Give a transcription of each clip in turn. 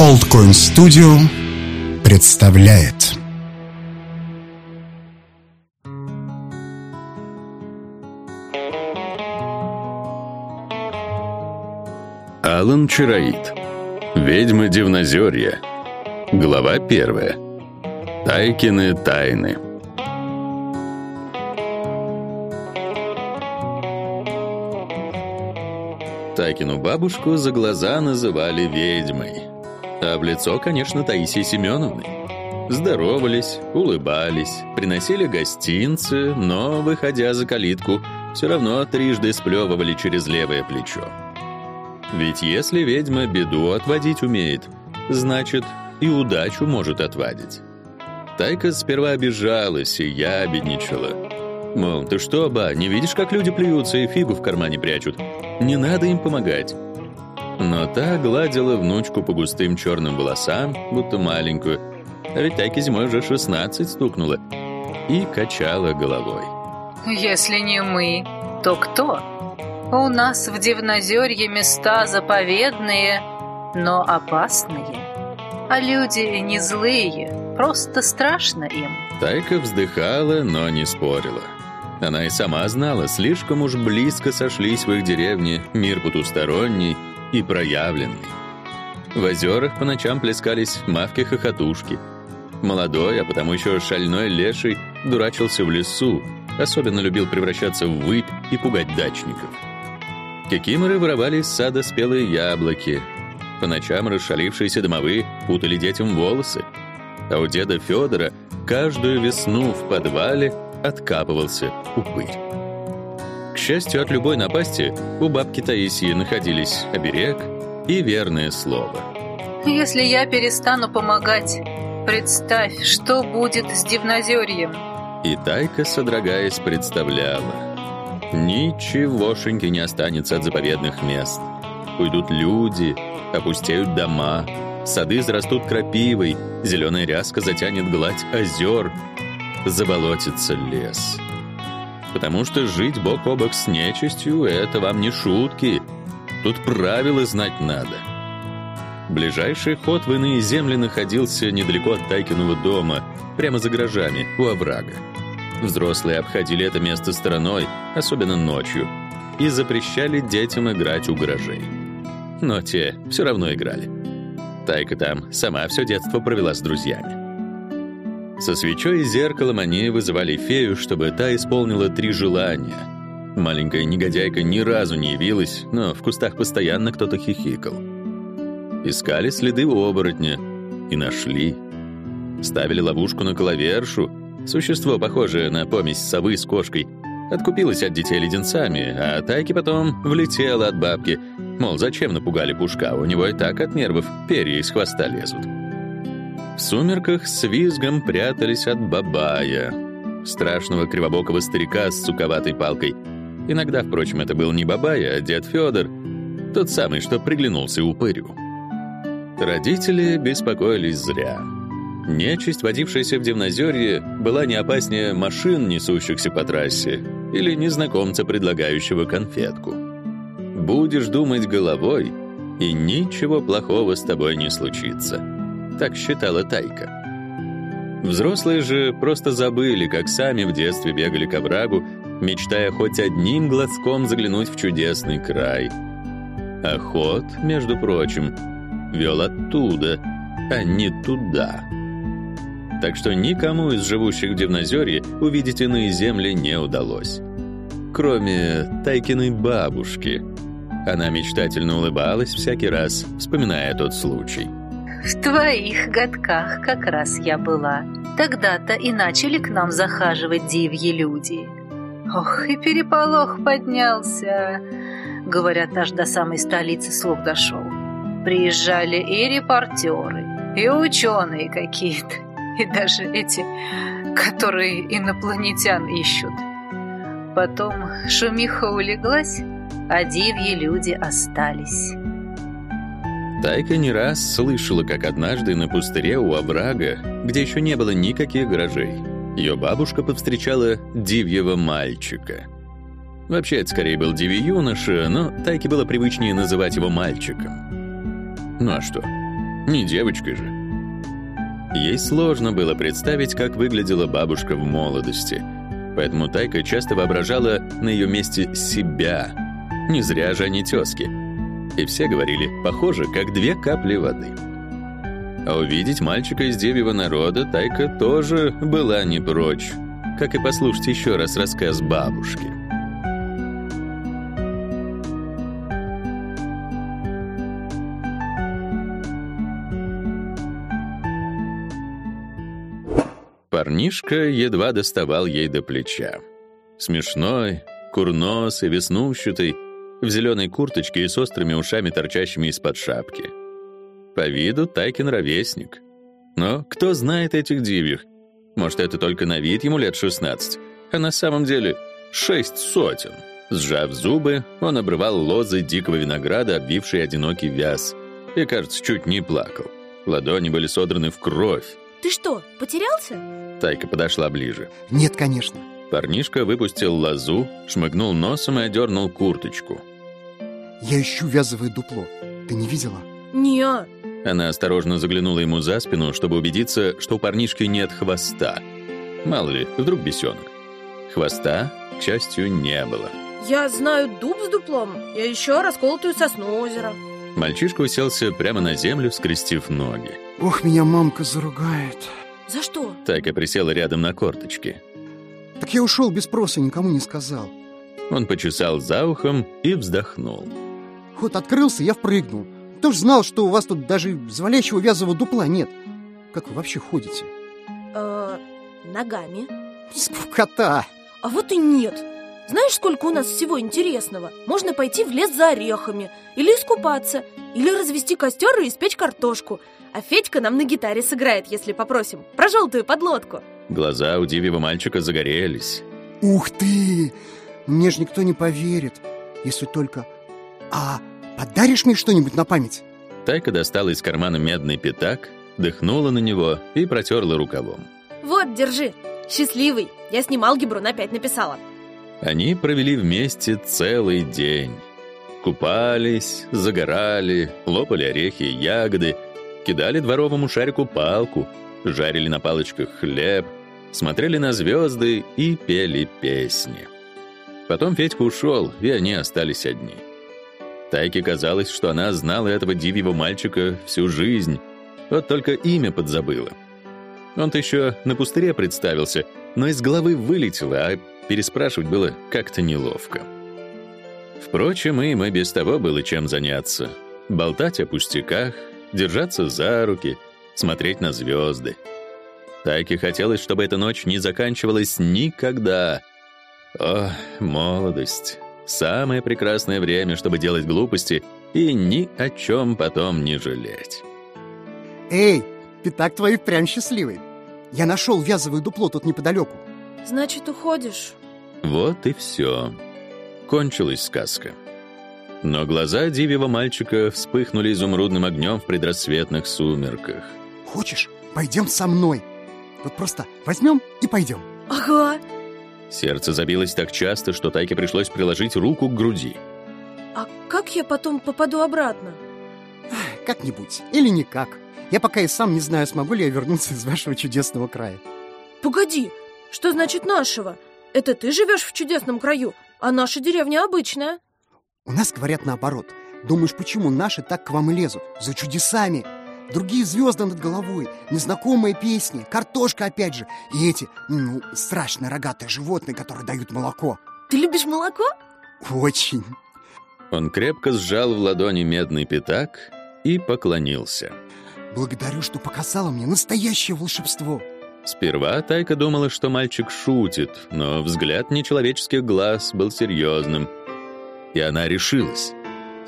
Old Coin Studio представляет. Алан Чароид. Ведьмы Дивнозерья. Глава первая. Тайкины тайны. Тайкину бабушку за глаза называли ведьмой. А в лицо, конечно, Таисии Семеновны. Здоровались, улыбались, приносили гостинцы, но, выходя за калитку, все равно трижды сплевывали через левое плечо. Ведь если ведьма беду отводить умеет, значит, и удачу может отводить. Тайка сперва обижалась и ябедничала. Мол, ты что, ба, не видишь, как люди плюются и фигу в кармане прячут? Не надо им помогать. Но та гладила внучку по густым черным волосам, будто маленькую, а ведь Тайке зимой уже 16 стукнуло, и качала головой. Если не мы, то кто? У нас в Дивнозерье места заповедные, но опасные. А люди не злые, просто страшно им. Тайка вздыхала, но не спорила. Она и сама знала, слишком уж близко сошлись в их деревне мир потусторонний и проявленный. В озерах по ночам плескались мавки-хохотушки. Молодой, а потому еще шальной леший дурачился в лесу, особенно любил превращаться в выпь и пугать дачников. Кикиморы воровали из сада спелые яблоки. По ночам расшалившиеся домовые путали детям волосы. А у деда Федора каждую весну в подвале откапывался упырь. Счастью, от любой напасти у бабки Таисии находились оберег и верное слово. Если я перестану помогать, представь, что будет с Дивнозерьем. И Тайка, содрогаясь, представляла. Ничегошеньки не останется от заповедных мест. Уйдут люди, опустеют дома, сады зарастут крапивой, зеленая ряска затянет гладь озер, заболотится лес. Потому что жить бок о бок с нечистью — это вам не шутки. Тут правила знать надо. Ближайший ход в иные земли находился недалеко от Тайкиного дома, прямо за гаражами, у оврага. Взрослые обходили это место стороной, особенно ночью, и запрещали детям играть у гаражей. Но те все равно играли. Тайка там сама все детство провела с друзьями. Со свечой и зеркалом они вызывали фею, чтобы та исполнила три желания. Маленькая негодяйка ни разу не явилась, но в кустах постоянно кто-то хихикал. Искали следы оборотня и нашли. Ставили ловушку на коловершу, существо, похожее на помесь совы с кошкой, откупилась от детей леденцами, а Тайки потом влетела от бабки, мол, зачем напугали Пушка, у него и так от нервов перья из хвоста лезут. В сумерках с визгом прятались от бабая, страшного кривобокого старика с суковатой палкой. Иногда, впрочем, это был не бабай, а дед Федор, тот самый, что приглянулся упырю. Родители беспокоились зря. Нечисть, водившаяся в Дивнозерье, была не опаснее машин, несущихся по трассе, или незнакомца, предлагающего конфетку. Будешь думать головой, и ничего плохого с тобой не случится. Так считала Тайка. Взрослые же просто забыли, как сами в детстве бегали к оврагу, мечтая хоть одним глазком заглянуть в чудесный край. Охот, между прочим, вел оттуда, а не туда. Так что никому из живущих в Дивнозерье увидеть иные земли не удалось. Кроме Тайкиной бабушки. Она мечтательно улыбалась всякий раз, вспоминая тот случай. В твоих годках как раз я была. Тогда-то и начали к нам захаживать дивьи люди. Ох, и переполох поднялся. Говорят, аж до самой столицы слух дошел. Приезжали и репортеры, и ученые какие-то, и даже эти, которые инопланетян ищут. Потом шумиха улеглась, а дивьи люди остались. Тайка не раз слышала, как однажды на пустыре у оврага, где еще не было никаких гаражей, ее бабушка повстречала дивьего мальчика. Вообще, это скорее был дивий юноша, но Тайке было привычнее называть его мальчиком. Ну а что? Не девочкой же. Ей сложно было представить, как выглядела бабушка в молодости, поэтому Тайка часто воображала на ее месте себя. Не зря же они тезки. И все говорили, похоже, как две капли воды. А увидеть мальчика из девьего народа Тайка тоже была не прочь, как и послушать еще раз рассказ бабушки. Парнишка едва доставал ей до плеча. Смешной, курносый, веснущатый, в зеленой курточке и с острыми ушами, торчащими из-под шапки. По виду Тайкин ровесник. Но кто знает этих дивьих? Может, это только на вид ему лет 16, а на самом деле шесть сотен. Сжав зубы, он обрывал лозы дикого винограда, обвившие одинокий вяз, и, кажется, чуть не плакал. Ладони были содраны в кровь. Ты что, потерялся? Тайка подошла ближе. Нет, конечно. Парнишка выпустил лозу, шмыгнул носом и одернул курточку. Я ищу вязовое дупло. Ты не видела? Не. Она осторожно заглянула ему за спину, чтобы убедиться, что у парнишки нет хвоста. Мало ли, вдруг бесенок. Хвоста, к счастью, не было. Я знаю дуб с дуплом. Я еще расколотую сосну озера. Мальчишка уселся прямо на землю, скрестив ноги. Ох, меня мамка заругает. За что? Тайка присела рядом на корточки. Так я ушел без спроса, никому не сказал. Он почесал за ухом и вздохнул. Ход открылся, я впрыгнул. Кто ж знал, что у вас тут даже зволящего вязового дупла нет? Как вы вообще ходите? Э, ногами. Скукота! А вот и нет. Знаешь, сколько у нас всего интересного? Можно пойти в лес за орехами, или искупаться, или развести костер и испечь картошку. А Федька нам на гитаре сыграет, если попросим, про желтую подлодку. Глаза у дивьего мальчика загорелись. Ух ты! Мне ж никто не поверит, если только... А подаришь мне что-нибудь на память? Тайка достала из кармана медный пятак, дыхнула на него и протерла рукавом. Вот, держи. Счастливый. Я с ним алгебру на пять написала. Они провели вместе целый день. Купались, загорали, лопали орехи и ягоды, кидали дворовому шарику палку, жарили на палочках хлеб, смотрели на звезды и пели песни. Потом Федька ушел, и они остались одни. Тайке казалось, что она знала этого дивьего мальчика всю жизнь, вот только имя подзабыла. Он-то еще на пустыре представился, но из головы вылетело, а переспрашивать было как-то неловко. Впрочем, им и без того было чем заняться. Болтать о пустяках, держаться за руки, смотреть на звезды. Так и хотелось, чтобы эта ночь не заканчивалась никогда. О, молодость. Самое прекрасное время, чтобы делать глупости и ни о чем потом не жалеть. Эй, пятак твой прям счастливый. Я нашел вязовое дупло тут неподалеку. Значит, уходишь? Вот и все. Кончилась сказка. Но глаза дивьего мальчика вспыхнули изумрудным огнем в предрассветных сумерках. Хочешь, пойдем со мной? Вот просто возьмем и пойдем. Ага. Сердце забилось так часто, что Тайке пришлось приложить руку к груди. А как я потом попаду обратно? Как-нибудь. Или никак. Я пока и сам не знаю, смогу ли я вернуться из вашего чудесного края. Погоди, что значит нашего? Это ты живешь в чудесном краю, а наша деревня обычная. У нас говорят наоборот. Думаешь, почему наши так к вам и лезут? За чудесами. Другие звезды над головой, незнакомые песни, картошка опять же. И эти, ну, страшно рогатые животные, которые дают молоко. Ты любишь молоко? Очень. Он крепко сжал в ладони медный пятак и поклонился. Благодарю, что показала мне настоящее волшебство. Сперва Тайка думала, что мальчик шутит, но взгляд нечеловеческих глаз был серьезным. И она решилась.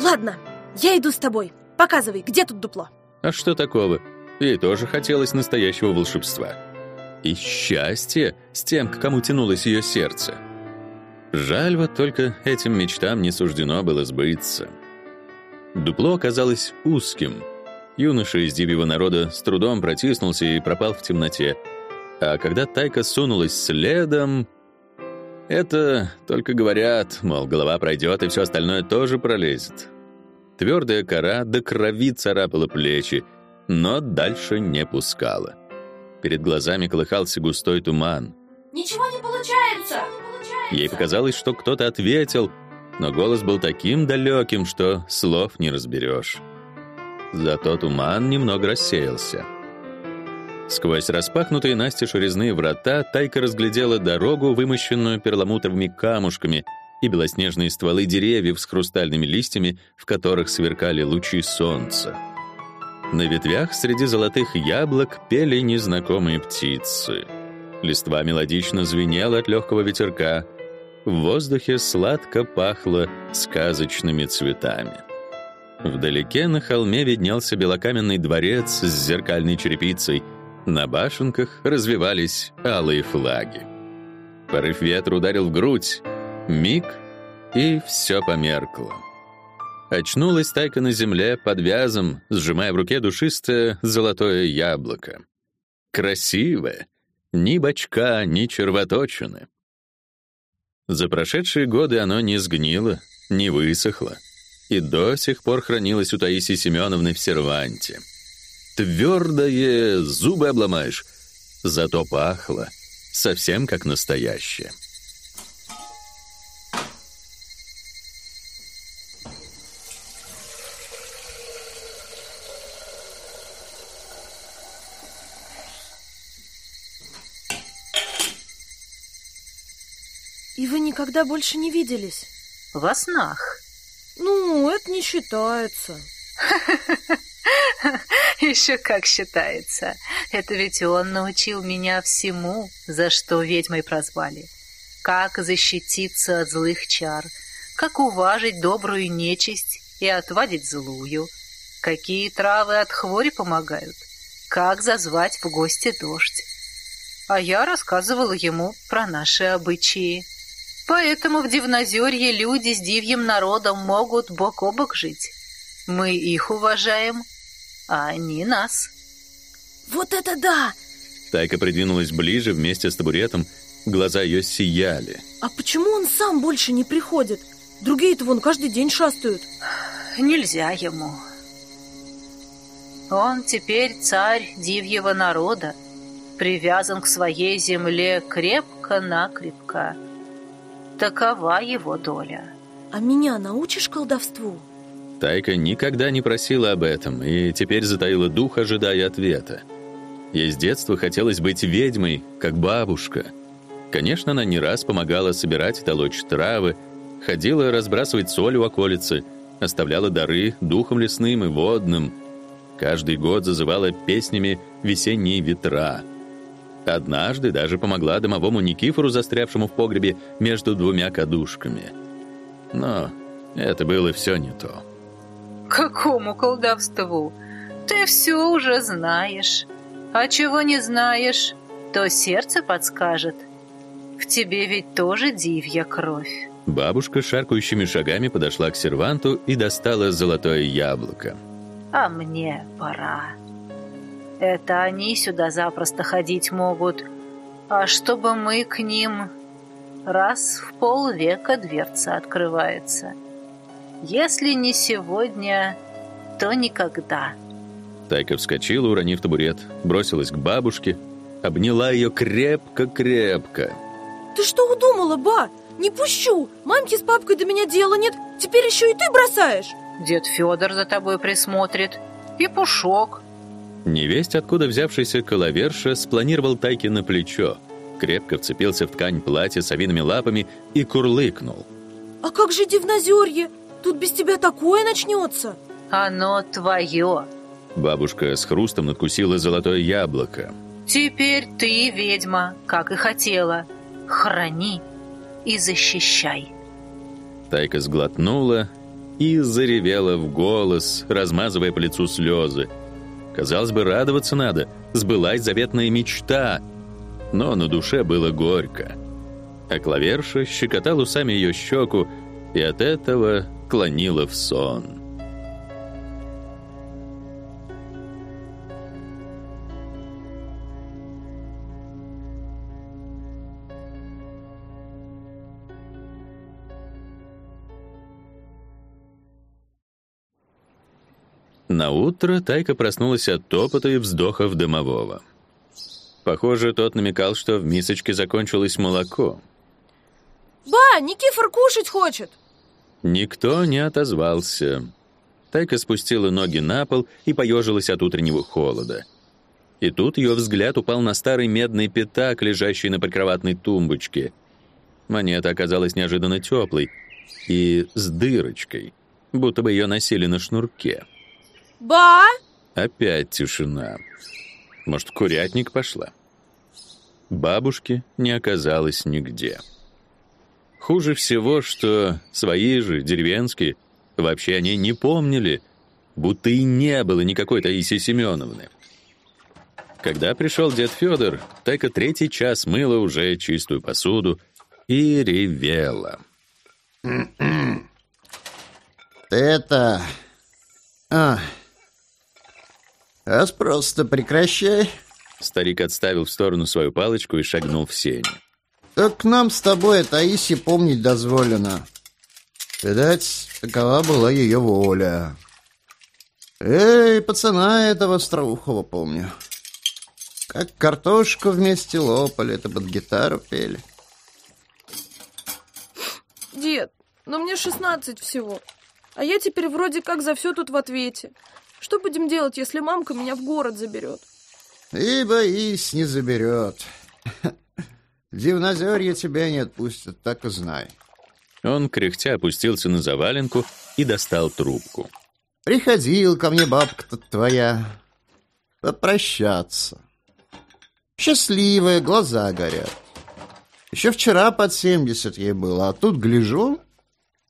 Ладно, я иду с тобой. Показывай, где тут дупло. А что такого? Ей тоже хотелось настоящего волшебства. И счастье с тем, к кому тянулось ее сердце. Жаль вот только этим мечтам не суждено было сбыться. Дупло оказалось узким. Юноша из дивьего народа с трудом протиснулся и пропал в темноте. А когда Тайка сунулась следом... Это только говорят, мол, голова пройдет, и все остальное тоже пролезет. Твердая кора до крови царапала плечи, но дальше не пускала. Перед глазами колыхался густой туман. Ничего не получается! Ей показалось, что кто-то ответил, но голос был таким далеким, что слов не разберешь. Зато туман немного рассеялся. Сквозь распахнутые настежь резные врата Тайка разглядела дорогу, вымощенную перламутровыми камушками, и белоснежные стволы деревьев с хрустальными листьями, в которых сверкали лучи солнца. На ветвях среди золотых яблок пели незнакомые птицы. Листва мелодично звенела от легкого ветерка. В воздухе сладко пахло сказочными цветами. Вдалеке на холме виднелся белокаменный дворец с зеркальной черепицей. На башенках развивались алые флаги. Порыв ветра ударил в грудь. Миг, и все померкло. Очнулась тайка на земле под вязом, сжимая в руке душистое золотое яблоко. Красивое, ни бочка, ни червоточины. За прошедшие годы оно не сгнило, не высохло и до сих пор хранилось у Таисии Семеновны в серванте. Твердое, зубы обломаешь, зато пахло, совсем как настоящее. И вы никогда больше не виделись? Во снах. Ну, это не считается. Еще как считается. Это ведь он научил меня всему, за что ведьмой прозвали. Как защититься от злых чар, как уважить добрую нечисть и отвадить злую, какие травы от хвори помогают, как зазвать в гости дождь. А я рассказывала ему про наши обычаи. Поэтому в Дивнозерье люди с дивьим народом могут бок о бок жить. Мы их уважаем, а они нас. Вот это да! Тайка придвинулась ближе вместе с табуретом, глаза ее сияли. А почему он сам больше не приходит? Другие-то вон каждый день шастают. Нельзя ему. Он теперь царь дивьего народа, привязан к своей земле крепко-накрепко. Такова его доля. А меня научишь колдовству? Тайка никогда не просила об этом и теперь затаила дух, ожидая ответа. Ей с детства хотелось быть ведьмой, как бабушка. Конечно, она не раз помогала собирать и толочь травы, ходила разбрасывать соль у околицы, оставляла дары духом лесным и водным. Каждый год зазывала песнями весенние ветра — Однажды даже помогла домовому Никифору, застрявшему в погребе между двумя кадушками. Но это было все не то. Какому колдовству? Ты все уже знаешь. А чего не знаешь, то сердце подскажет. В тебе ведь тоже дивья кровь. Бабушка шаркающими шагами подошла к серванту и достала золотое яблоко. А мне пора. Это они сюда запросто ходить могут. А чтобы мы к ним... Раз в полвека дверца открывается. Если не сегодня, то никогда. Тайка вскочила, уронив табурет, бросилась к бабушке, обняла ее крепко-крепко. Ты что удумала, ба? Не пущу! Мамке с папкой до меня дела нет, теперь еще и ты бросаешь! Дед Федор за тобой присмотрит. И Пушок, Невесть, откуда взявшийся коловерша, спланировал Тайки на плечо, крепко вцепился в ткань платья с овиными лапами и курлыкнул. «А как же Дивнозерье? Тут без тебя такое начнется!» «Оно твое!» Бабушка с хрустом надкусила золотое яблоко. «Теперь ты ведьма, как и хотела. Храни и защищай!» Тайка сглотнула и заревела в голос, размазывая по лицу слезы. Казалось бы, радоваться надо, сбылась заветная мечта. Но на душе было горько. А клаверша щекотал усами ее щеку и от этого клонила в сон. На утро Тайка проснулась от топота и вздохов дымового. Похоже, тот намекал, что в мисочке закончилось молоко. Ба, Никифор кушать хочет. Никто не отозвался. Тайка спустила ноги на пол и поежилась от утреннего холода. И тут ее взгляд упал на старый медный пятак, лежащий на прикроватной тумбочке. Монета оказалась неожиданно теплой и с дырочкой, будто бы ее носили на шнурке. Ба! Опять тишина. Может, в курятник пошла? Бабушки не оказалось нигде. Хуже всего, что свои же, деревенские, вообще они не помнили, будто и не было никакой Таисии Семеновны. Когда пришел дед Федор, Тайка третий час мыла уже чистую посуду и ревела. Это... А... Ас просто прекращай. Старик отставил в сторону свою палочку и шагнул в сень. Так нам с тобой Таисе помнить дозволено. Видать, такова была ее воля. Эй, пацана этого Остроухова помню. Как картошку вместе лопали, это под гитару пели. Дед, но мне 16 всего. А я теперь вроде как за все тут в ответе. Что будем делать, если мамка меня в город заберет? И боись, не заберет. Дивнозерье тебя не отпустят, так и знай. Он, кряхтя, опустился на заваленку и достал трубку. Приходил ко мне бабка-то твоя попрощаться. Счастливая, глаза горят. Еще вчера под семьдесят ей было, а тут гляжу,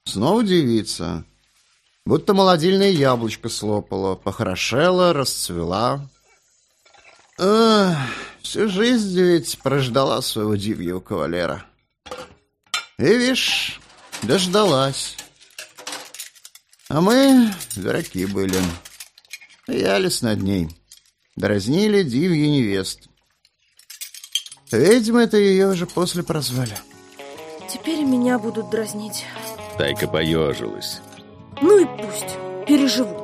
снова девица. Будто молодильное яблочко слопала, похорошела, расцвела. Эх, всю жизнь ведь прождала своего дивьего кавалера. И, вишь, дождалась. А мы дураки были. Ялись над ней. Дразнили дивьи невест. Ведьмы это ее уже после прозвали. Теперь меня будут дразнить. Тайка поежилась. Ну и пусть. Переживу.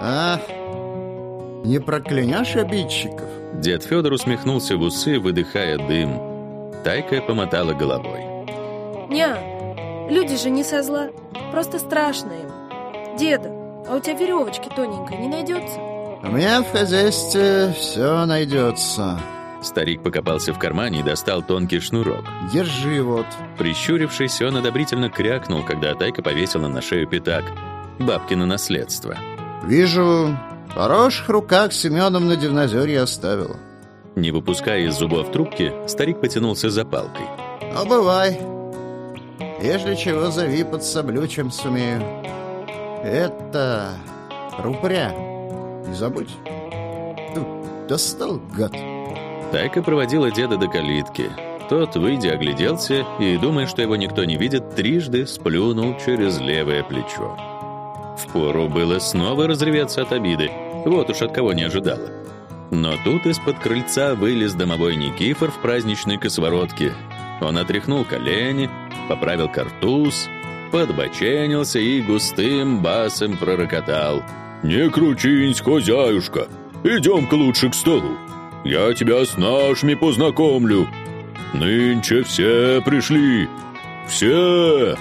А, не проклянешь обидчиков? Дед Федор усмехнулся в усы, выдыхая дым. Тайка помотала головой. Ня, люди же не со зла. Просто страшно им. Деда, а у тебя веревочки тоненькой не найдется? У меня в хозяйстве все найдется. Старик покопался в кармане и достал тонкий шнурок. Держи вот. Прищурившись, он одобрительно крякнул, когда Тайка повесила на шею пятак. Бабкино наследство. Вижу, в хороших руках Семеновна Дивнозерье оставила. Не выпуская из зубов трубки, старик потянулся за палкой. Ну, бывай. Если чего, зови, подсоблю, чем сумею. Это... рупря. Не забудь. Достал, гад. Тайка проводила деда до калитки. Тот, выйдя, огляделся и, думая, что его никто не видит, трижды сплюнул через левое плечо. Впору было снова разреветься от обиды. Вот уж от кого не ожидала. Но тут из-под крыльца вылез домовой Никифор в праздничной косоворотке. Он отряхнул колени, поправил картуз, подбоченился и густым басом пророкотал. «Не кручинсь, хозяюшка! Идем-ка лучше к столу!» Я тебя с нашими познакомлю. Нынче все пришли. Все!»